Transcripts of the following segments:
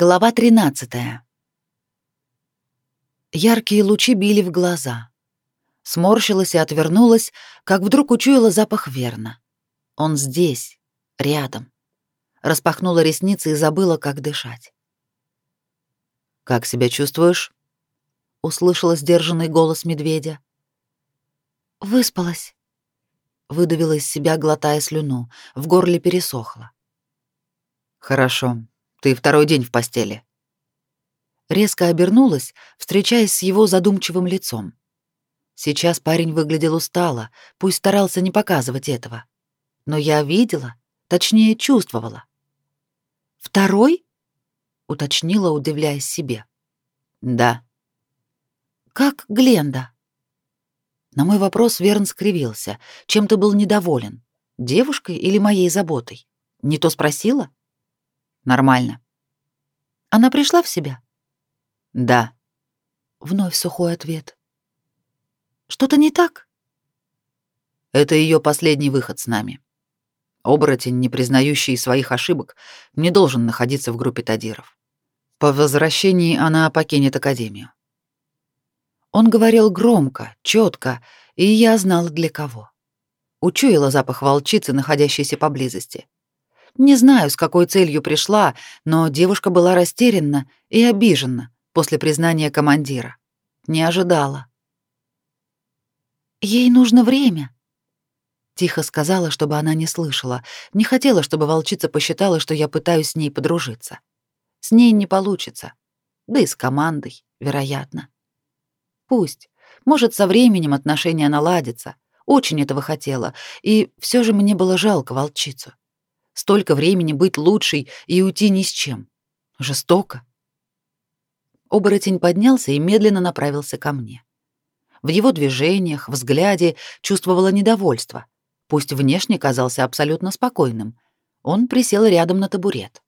Глава 13. Яркие лучи били в глаза. Сморщилась и отвернулась, как вдруг учуяла запах верна. Он здесь, рядом. Распахнула ресницы и забыла, как дышать. «Как себя чувствуешь?» — услышала сдержанный голос медведя. «Выспалась», — выдавила из себя, глотая слюну. В горле пересохло. «Хорошо. Ты второй день в постели. Резко обернулась, встречаясь с его задумчивым лицом. Сейчас парень выглядел устало, пусть старался не показывать этого. Но я видела, точнее чувствовала. «Второй?» — уточнила, удивляясь себе. «Да». «Как Гленда?» На мой вопрос Верн скривился. Чем-то был недоволен. Девушкой или моей заботой? Не то спросила? Нормально. Она пришла в себя? Да. Вновь сухой ответ. Что-то не так? Это ее последний выход с нами. Оборотень, не признающий своих ошибок, не должен находиться в группе тадиров. По возвращении она покинет академию. Он говорил громко, четко, и я знала для кого. Учуяла запах волчицы, находящейся поблизости. Не знаю, с какой целью пришла, но девушка была растеряна и обижена после признания командира. Не ожидала. «Ей нужно время», — тихо сказала, чтобы она не слышала. Не хотела, чтобы волчица посчитала, что я пытаюсь с ней подружиться. С ней не получится. Да и с командой, вероятно. Пусть. Может, со временем отношения наладятся. Очень этого хотела. И все же мне было жалко волчицу. Столько времени быть лучшей и уйти ни с чем. Жестоко. Оборотень поднялся и медленно направился ко мне. В его движениях, взгляде чувствовала недовольство. Пусть внешне казался абсолютно спокойным. Он присел рядом на табурет.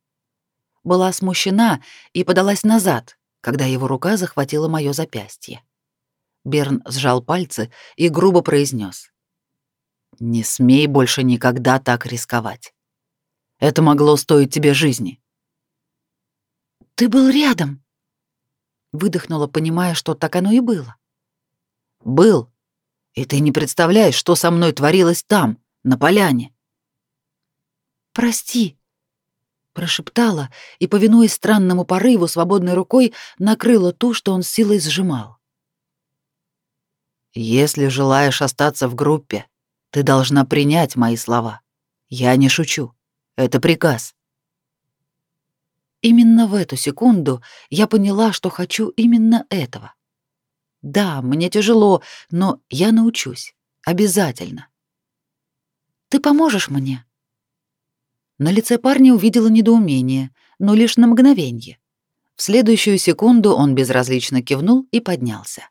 Была смущена и подалась назад, когда его рука захватила мое запястье. Берн сжал пальцы и грубо произнес: «Не смей больше никогда так рисковать. Это могло стоить тебе жизни. Ты был рядом. Выдохнула, понимая, что так оно и было. Был. И ты не представляешь, что со мной творилось там, на поляне. Прости, прошептала и, повинуясь странному порыву, свободной рукой накрыла ту, что он силой сжимал. Если желаешь остаться в группе, ты должна принять мои слова. Я не шучу. Это приказ. Именно в эту секунду я поняла, что хочу именно этого. Да, мне тяжело, но я научусь. Обязательно. Ты поможешь мне? На лице парня увидела недоумение, но лишь на мгновение. В следующую секунду он безразлично кивнул и поднялся.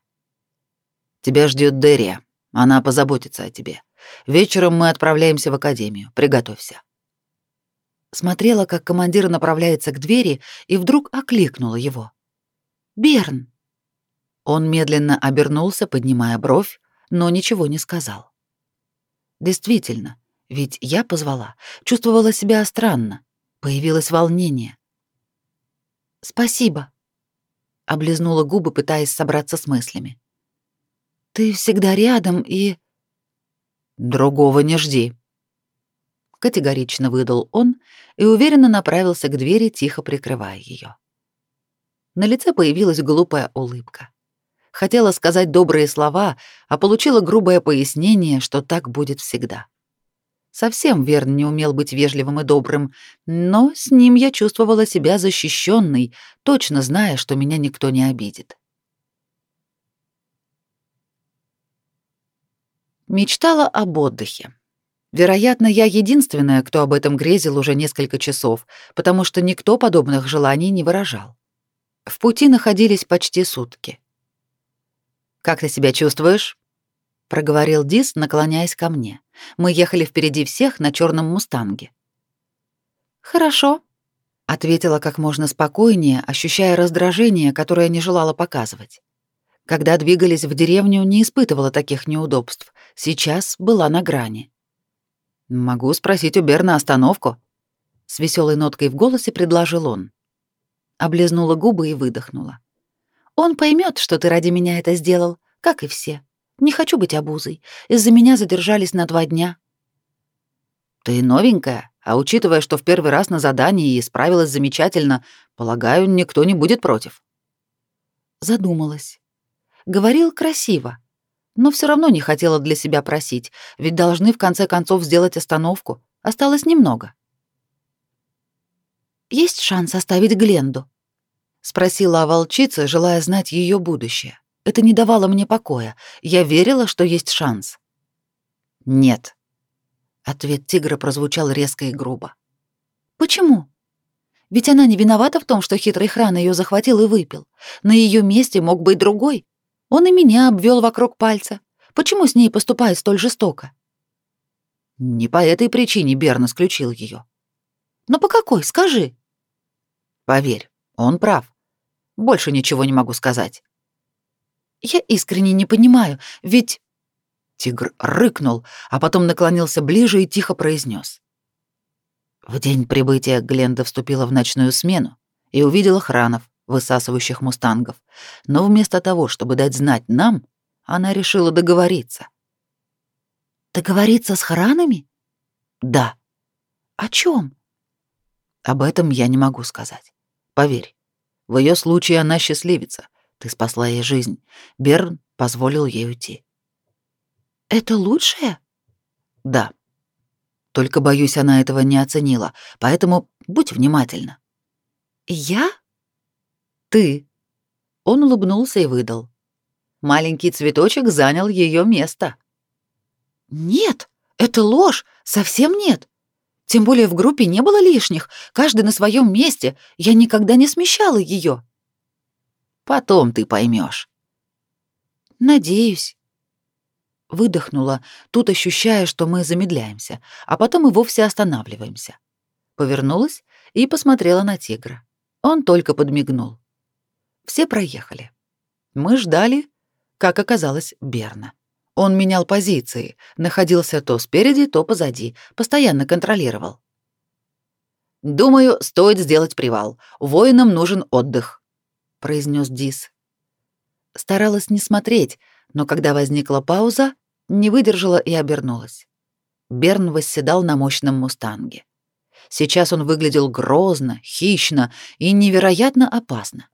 Тебя ждет Дерия. Она позаботится о тебе. Вечером мы отправляемся в академию. Приготовься смотрела, как командир направляется к двери, и вдруг окликнула его. «Берн!» Он медленно обернулся, поднимая бровь, но ничего не сказал. Действительно, ведь я позвала, чувствовала себя странно, появилось волнение. «Спасибо», — облизнула губы, пытаясь собраться с мыслями. «Ты всегда рядом и...» «Другого не жди», категорично выдал он и уверенно направился к двери, тихо прикрывая ее. На лице появилась глупая улыбка. Хотела сказать добрые слова, а получила грубое пояснение, что так будет всегда. Совсем Верн не умел быть вежливым и добрым, но с ним я чувствовала себя защищенной, точно зная, что меня никто не обидит. Мечтала об отдыхе. Вероятно, я единственная, кто об этом грезил уже несколько часов, потому что никто подобных желаний не выражал. В пути находились почти сутки. «Как ты себя чувствуешь?» — проговорил Дис, наклоняясь ко мне. Мы ехали впереди всех на черном мустанге. «Хорошо», — ответила как можно спокойнее, ощущая раздражение, которое не желала показывать. Когда двигались в деревню, не испытывала таких неудобств. Сейчас была на грани. Могу спросить у Берна остановку, с веселой ноткой в голосе предложил он. Облизнула губы и выдохнула. Он поймет, что ты ради меня это сделал, как и все. Не хочу быть обузой. Из-за меня задержались на два дня. Ты новенькая, а учитывая, что в первый раз на задании и справилась замечательно, полагаю, никто не будет против. Задумалась. Говорил красиво, но все равно не хотела для себя просить, ведь должны в конце концов сделать остановку. Осталось немного. Есть шанс оставить Гленду? спросила о волчице, желая знать ее будущее. Это не давало мне покоя. Я верила, что есть шанс. Нет. Ответ тигра прозвучал резко и грубо. Почему? Ведь она не виновата в том, что хитрый хран ее захватил и выпил. На ее месте мог быть другой. Он и меня обвел вокруг пальца. Почему с ней поступает столь жестоко? Не по этой причине Берн исключил ее. Но по какой, скажи. Поверь, он прав. Больше ничего не могу сказать. Я искренне не понимаю, ведь... Тигр рыкнул, а потом наклонился ближе и тихо произнес: В день прибытия Гленда вступила в ночную смену и увидела хранов, высасывающих мустангов. Но вместо того, чтобы дать знать нам, она решила договориться. Договориться с хранами? Да. О чем? Об этом я не могу сказать. Поверь, в ее случае она счастливица. Ты спасла ей жизнь. Берн позволил ей уйти. Это лучшее? Да. Только боюсь, она этого не оценила, поэтому будь внимательна. Я? Ты. Он улыбнулся и выдал. Маленький цветочек занял ее место. Нет, это ложь, совсем нет. Тем более в группе не было лишних, каждый на своем месте. Я никогда не смещала ее. Потом ты поймешь. Надеюсь. Выдохнула, тут ощущая, что мы замедляемся, а потом и вовсе останавливаемся. Повернулась и посмотрела на тигра. Он только подмигнул. Все проехали. Мы ждали, как оказалось, Берна. Он менял позиции, находился то спереди, то позади, постоянно контролировал. «Думаю, стоит сделать привал. Воинам нужен отдых», — произнес Дис. Старалась не смотреть, но когда возникла пауза, не выдержала и обернулась. Берн восседал на мощном мустанге. Сейчас он выглядел грозно, хищно и невероятно опасно.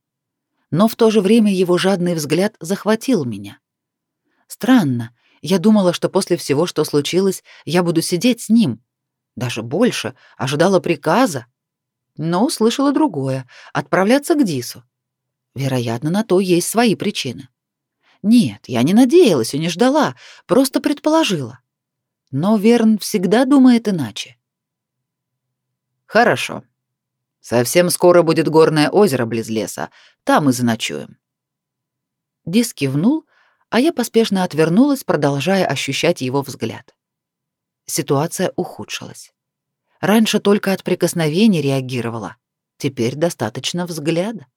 Но в то же время его жадный взгляд захватил меня. Странно. Я думала, что после всего, что случилось, я буду сидеть с ним. Даже больше, ожидала приказа. Но услышала другое — отправляться к Дису. Вероятно, на то есть свои причины. Нет, я не надеялась и не ждала, просто предположила. Но Верн всегда думает иначе. Хорошо. Совсем скоро будет горное озеро близ леса. Там и заночуем. Дис кивнул, а я поспешно отвернулась, продолжая ощущать его взгляд. Ситуация ухудшилась. Раньше только от прикосновений реагировала, теперь достаточно взгляда.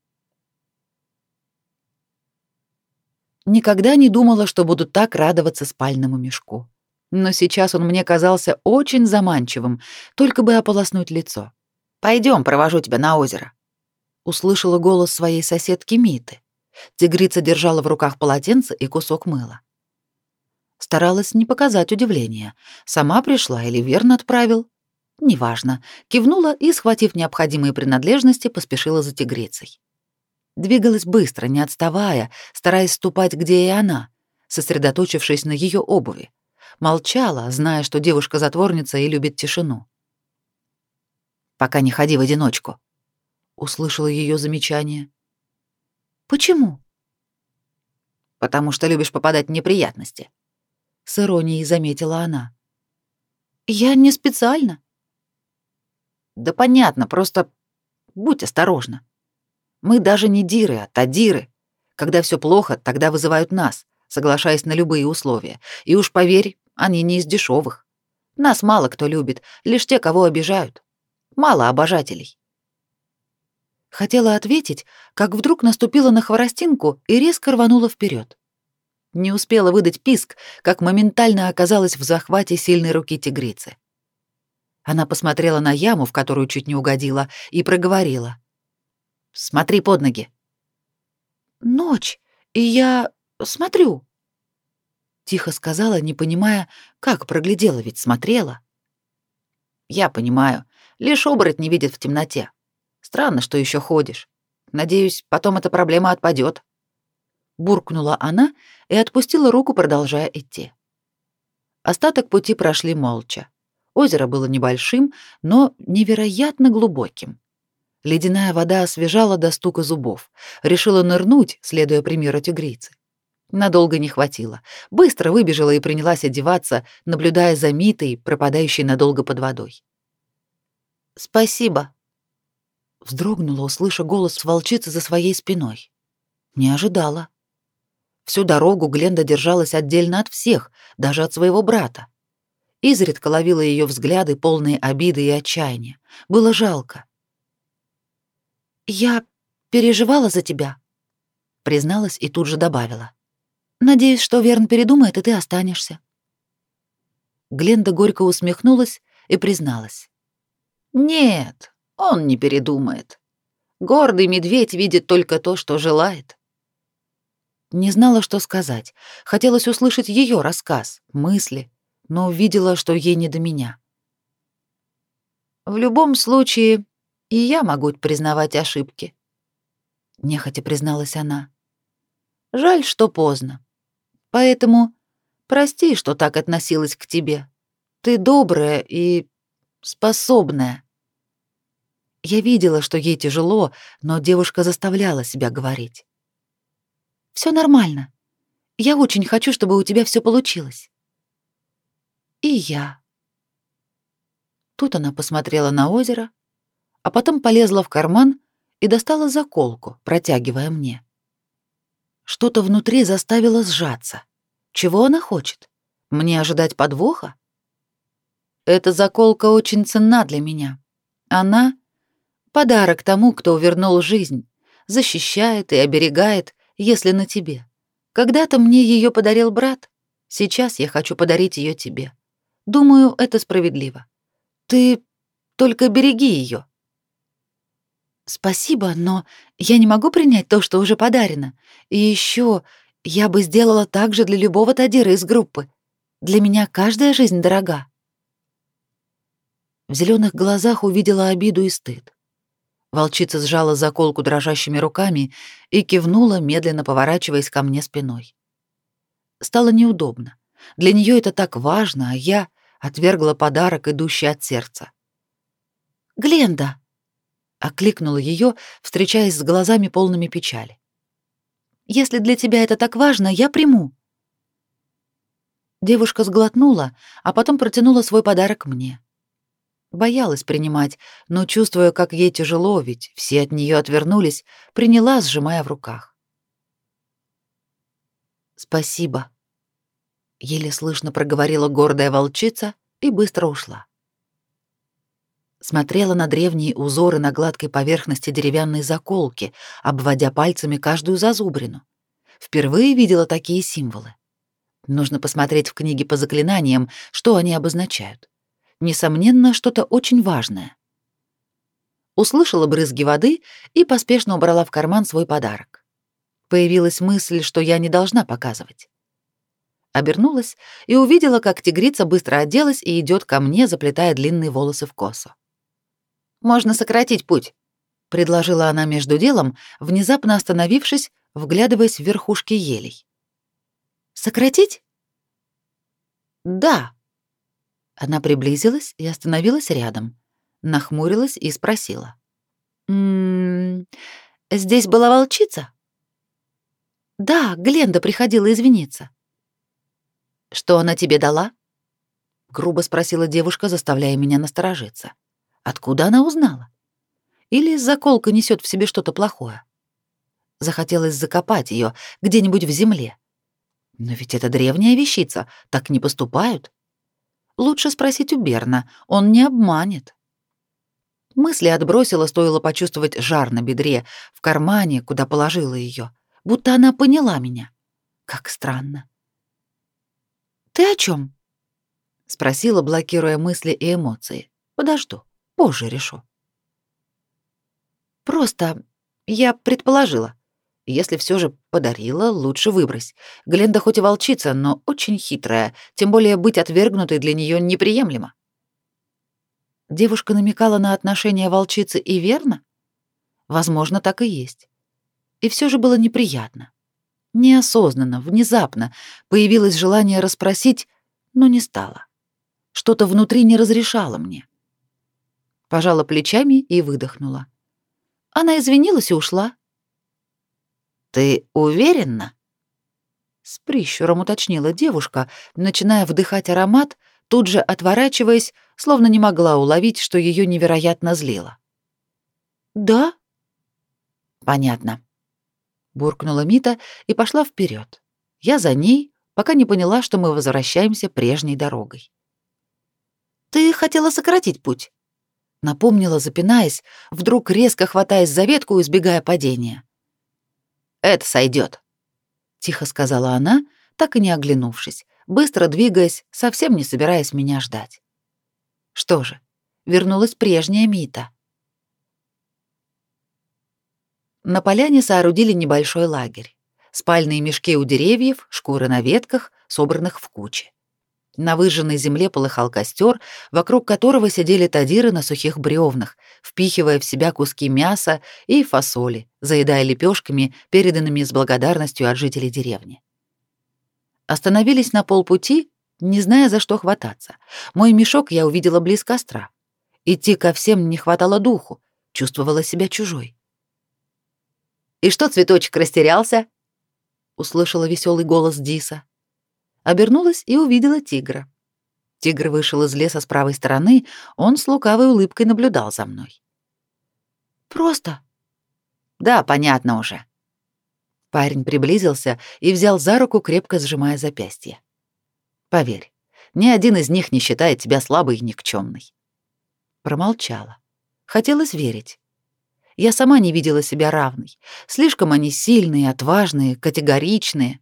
Никогда не думала, что буду так радоваться спальному мешку. Но сейчас он мне казался очень заманчивым, только бы ополоснуть лицо. Пойдем, провожу тебя на озеро. Услышала голос своей соседки Миты. Тигрица держала в руках полотенце и кусок мыла. Старалась не показать удивления. Сама пришла или верно отправил? Неважно. Кивнула и, схватив необходимые принадлежности, поспешила за тигрицей. Двигалась быстро, не отставая, стараясь ступать, где и она, сосредоточившись на ее обуви. Молчала, зная, что девушка-затворница и любит тишину. «Пока не ходи в одиночку», — услышала ее замечание. Почему? Потому что любишь попадать в неприятности. С иронией заметила она. Я не специально. Да понятно, просто будь осторожна. Мы даже не диры, а тадиры. Когда все плохо, тогда вызывают нас, соглашаясь на любые условия. И уж поверь, они не из дешевых. Нас мало кто любит, лишь те, кого обижают. Мало обожателей. Хотела ответить, как вдруг наступила на хворостинку и резко рванула вперед. Не успела выдать писк, как моментально оказалась в захвате сильной руки тигрицы. Она посмотрела на яму, в которую чуть не угодила, и проговорила. Смотри под ноги. Ночь, и я смотрю. Тихо сказала, не понимая, как проглядела, ведь смотрела. Я понимаю, лишь оборот не видит в темноте. Странно, что еще ходишь. Надеюсь, потом эта проблема отпадет. Буркнула она и отпустила руку, продолжая идти. Остаток пути прошли молча. Озеро было небольшим, но невероятно глубоким. Ледяная вода освежала до стука зубов. Решила нырнуть, следуя примеру тигрицы. Надолго не хватило. Быстро выбежала и принялась одеваться, наблюдая за Митой, пропадающей надолго под водой. «Спасибо», — вздрогнула, услыша голос волчицы за своей спиной. Не ожидала. Всю дорогу Гленда держалась отдельно от всех, даже от своего брата. Изредка ловила ее взгляды, полные обиды и отчаяния. Было жалко. «Я переживала за тебя», — призналась и тут же добавила. «Надеюсь, что Верн передумает, и ты останешься». Гленда горько усмехнулась и призналась. «Нет, он не передумает. Гордый медведь видит только то, что желает. Не знала, что сказать. Хотелось услышать ее рассказ, мысли, но увидела, что ей не до меня. В любом случае, и я могу признавать ошибки. Нехотя призналась она. Жаль, что поздно. Поэтому прости, что так относилась к тебе. Ты добрая и способная. Я видела, что ей тяжело, но девушка заставляла себя говорить. Все нормально. Я очень хочу, чтобы у тебя все получилось. И я. Тут она посмотрела на озеро, а потом полезла в карман и достала заколку, протягивая мне. Что-то внутри заставило сжаться. Чего она хочет? Мне ожидать подвоха? Эта заколка очень ценна для меня. Она — подарок тому, кто увернул жизнь, защищает и оберегает, если на тебе. Когда-то мне ее подарил брат, сейчас я хочу подарить ее тебе. Думаю, это справедливо. Ты только береги ее. Спасибо, но я не могу принять то, что уже подарено. И еще я бы сделала так же для любого Тадира из группы. Для меня каждая жизнь дорога. В зеленых глазах увидела обиду и стыд. Волчица сжала заколку дрожащими руками и кивнула, медленно поворачиваясь ко мне спиной. Стало неудобно. Для нее это так важно, а я отвергла подарок, идущий от сердца. «Гленда!» — окликнула ее, встречаясь с глазами полными печали. «Если для тебя это так важно, я приму». Девушка сглотнула, а потом протянула свой подарок мне. Боялась принимать, но, чувствуя, как ей тяжело, ведь все от нее отвернулись, приняла, сжимая в руках. «Спасибо», — еле слышно проговорила гордая волчица и быстро ушла. Смотрела на древние узоры на гладкой поверхности деревянной заколки, обводя пальцами каждую зазубрину. Впервые видела такие символы. Нужно посмотреть в книге по заклинаниям, что они обозначают несомненно, что-то очень важное. Услышала брызги воды и поспешно убрала в карман свой подарок. Появилась мысль, что я не должна показывать. Обернулась и увидела, как тигрица быстро оделась и идет ко мне, заплетая длинные волосы в косу. «Можно сократить путь», — предложила она между делом, внезапно остановившись, вглядываясь в верхушки елей. «Сократить?» «Да», она приблизилась и остановилась рядом, нахмурилась и спросила. «М -м, «Здесь была волчица?» «Да, Гленда приходила извиниться». «Что она тебе дала?» Грубо спросила девушка, заставляя меня насторожиться. «Откуда она узнала? Или заколка несет в себе что-то плохое?» Захотелось закопать ее где-нибудь в земле. Но ведь это древняя вещица, так не поступают. Лучше спросить у Берна, он не обманет. Мысли отбросила, стоило почувствовать жар на бедре, в кармане, куда положила ее, будто она поняла меня. Как странно. «Ты о чем? спросила, блокируя мысли и эмоции. «Подожду, позже решу». «Просто Я предположила. Если все же подарила, лучше выбрось. Гленда хоть и волчица, но очень хитрая, тем более быть отвергнутой для нее неприемлемо. Девушка намекала на отношения волчицы и верно? Возможно, так и есть. И все же было неприятно. Неосознанно, внезапно появилось желание расспросить, но не стало. Что-то внутри не разрешало мне. Пожала плечами и выдохнула. Она извинилась и ушла. «Ты уверена?» С прищуром уточнила девушка, начиная вдыхать аромат, тут же отворачиваясь, словно не могла уловить, что ее невероятно злило. «Да?» «Понятно», — буркнула Мита и пошла вперед. Я за ней, пока не поняла, что мы возвращаемся прежней дорогой. «Ты хотела сократить путь?» Напомнила, запинаясь, вдруг резко хватаясь за ветку, избегая падения. Это сойдет, тихо сказала она, так и не оглянувшись, быстро двигаясь, совсем не собираясь меня ждать. Что же, вернулась прежняя Мита. На поляне соорудили небольшой лагерь. Спальные мешки у деревьев, шкуры на ветках, собранных в куче. На выжженной земле полыхал костер, вокруг которого сидели тадиры на сухих бревнах, впихивая в себя куски мяса и фасоли, заедая лепешками, переданными с благодарностью от жителей деревни. Остановились на полпути, не зная, за что хвататься. Мой мешок я увидела близ костра. Идти ко всем не хватало духу, чувствовала себя чужой. «И что цветочек растерялся?» — услышала веселый голос Диса. Обернулась и увидела тигра. Тигр вышел из леса с правой стороны, он с лукавой улыбкой наблюдал за мной. «Просто?» «Да, понятно уже». Парень приблизился и взял за руку, крепко сжимая запястье. «Поверь, ни один из них не считает тебя слабой и никчемной». Промолчала. Хотелось верить. Я сама не видела себя равной. Слишком они сильные, отважные, категоричные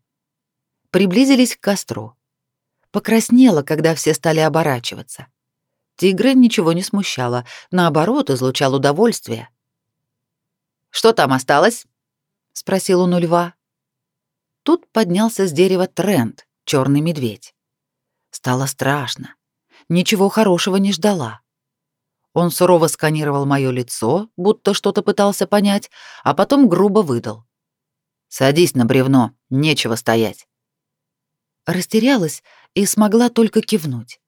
приблизились к костру. Покраснела, когда все стали оборачиваться. Тигра ничего не смущало, наоборот, излучал удовольствие. «Что там осталось?» — спросил он у льва. Тут поднялся с дерева тренд, черный медведь. Стало страшно. Ничего хорошего не ждала. Он сурово сканировал мое лицо, будто что-то пытался понять, а потом грубо выдал. «Садись на бревно, нечего стоять» растерялась и смогла только кивнуть.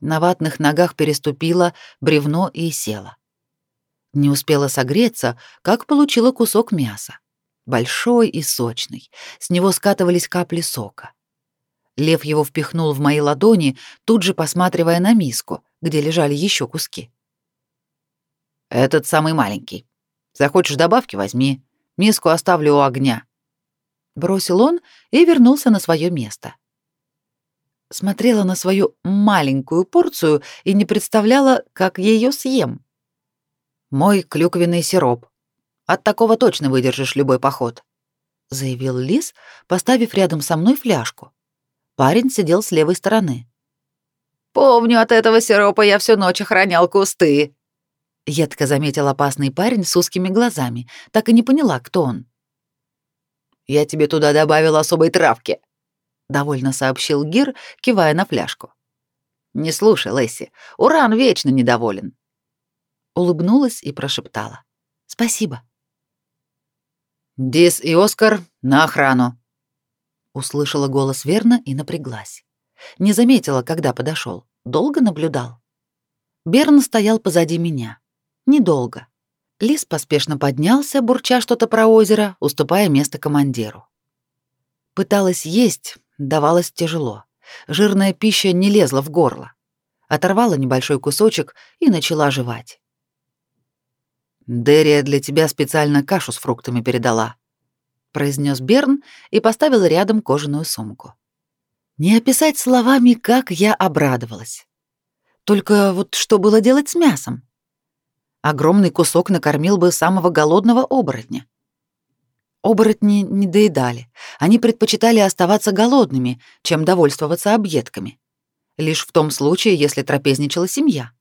На ватных ногах переступила бревно и села. Не успела согреться, как получила кусок мяса. Большой и сочный. С него скатывались капли сока. Лев его впихнул в мои ладони, тут же посматривая на миску, где лежали еще куски. «Этот самый маленький. Захочешь добавки — возьми. Миску оставлю у огня бросил он и вернулся на свое место. Смотрела на свою маленькую порцию и не представляла, как ее съем. Мой клюквенный сироп. От такого точно выдержишь любой поход, заявил Лис, поставив рядом со мной фляжку. Парень сидел с левой стороны. Помню, от этого сиропа я всю ночь охранял кусты. Едко заметил опасный парень с узкими глазами, так и не поняла, кто он. Я тебе туда добавил особой травки, довольно сообщил Гир, кивая на фляжку. Не слушай, Лэсси, Уран вечно недоволен. Улыбнулась и прошептала: "Спасибо". Дис и Оскар на охрану. Услышала голос верно и напряглась. Не заметила, когда подошел. Долго наблюдал. Берн стоял позади меня. Недолго. Лис поспешно поднялся, бурча что-то про озеро, уступая место командиру. Пыталась есть, давалось тяжело. Жирная пища не лезла в горло. Оторвала небольшой кусочек и начала жевать. «Дерия для тебя специально кашу с фруктами передала», — произнес Берн и поставил рядом кожаную сумку. Не описать словами, как я обрадовалась. Только вот что было делать с мясом? Огромный кусок накормил бы самого голодного оборотня. Оборотни не доедали. Они предпочитали оставаться голодными, чем довольствоваться объедками. Лишь в том случае, если трапезничала семья.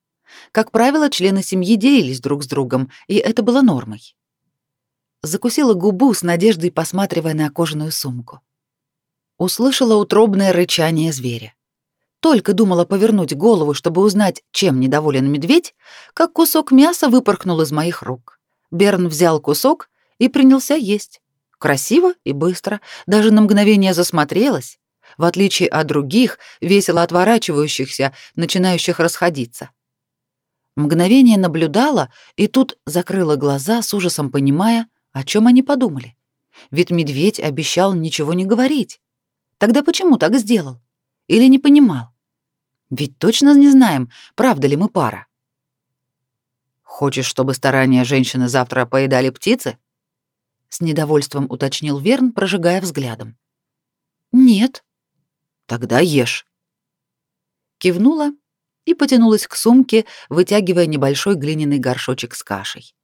Как правило, члены семьи делились друг с другом, и это было нормой. закусила губу с надеждой, посматривая на кожаную сумку. Услышала утробное рычание зверя. Только думала повернуть голову, чтобы узнать, чем недоволен медведь, как кусок мяса выпорхнул из моих рук. Берн взял кусок и принялся есть. Красиво и быстро, даже на мгновение засмотрелась, в отличие от других, весело отворачивающихся, начинающих расходиться. Мгновение наблюдала и тут закрыла глаза, с ужасом понимая, о чем они подумали. Ведь медведь обещал ничего не говорить. Тогда почему так сделал? Или не понимал? Ведь точно не знаем, правда ли мы пара. Хочешь, чтобы старания женщины завтра поедали птицы? С недовольством уточнил Верн, прожигая взглядом. Нет. Тогда ешь. Кивнула и потянулась к сумке, вытягивая небольшой глиняный горшочек с кашей.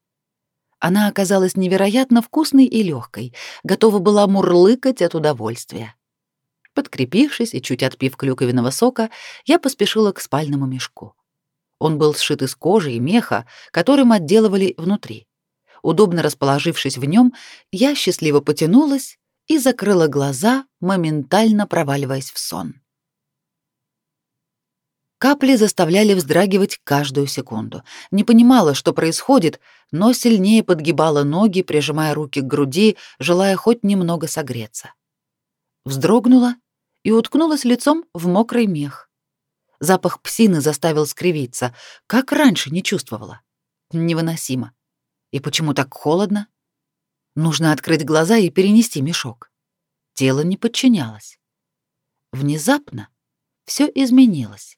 Она оказалась невероятно вкусной и легкой, готова была мурлыкать от удовольствия. Подкрепившись и чуть отпив клюковиного сока, я поспешила к спальному мешку. Он был сшит из кожи и меха, которым отделывали внутри. Удобно расположившись в нем, я счастливо потянулась и закрыла глаза, моментально проваливаясь в сон. Капли заставляли вздрагивать каждую секунду. Не понимала, что происходит, но сильнее подгибала ноги, прижимая руки к груди, желая хоть немного согреться. Вздрогнула и уткнулась лицом в мокрый мех. Запах псины заставил скривиться, как раньше не чувствовала. Невыносимо. И почему так холодно? Нужно открыть глаза и перенести мешок. Тело не подчинялось. Внезапно все изменилось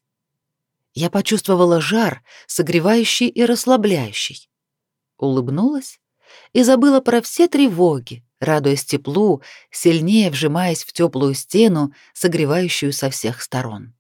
я почувствовала жар, согревающий и расслабляющий. Улыбнулась и забыла про все тревоги, радуясь теплу, сильнее вжимаясь в теплую стену, согревающую со всех сторон.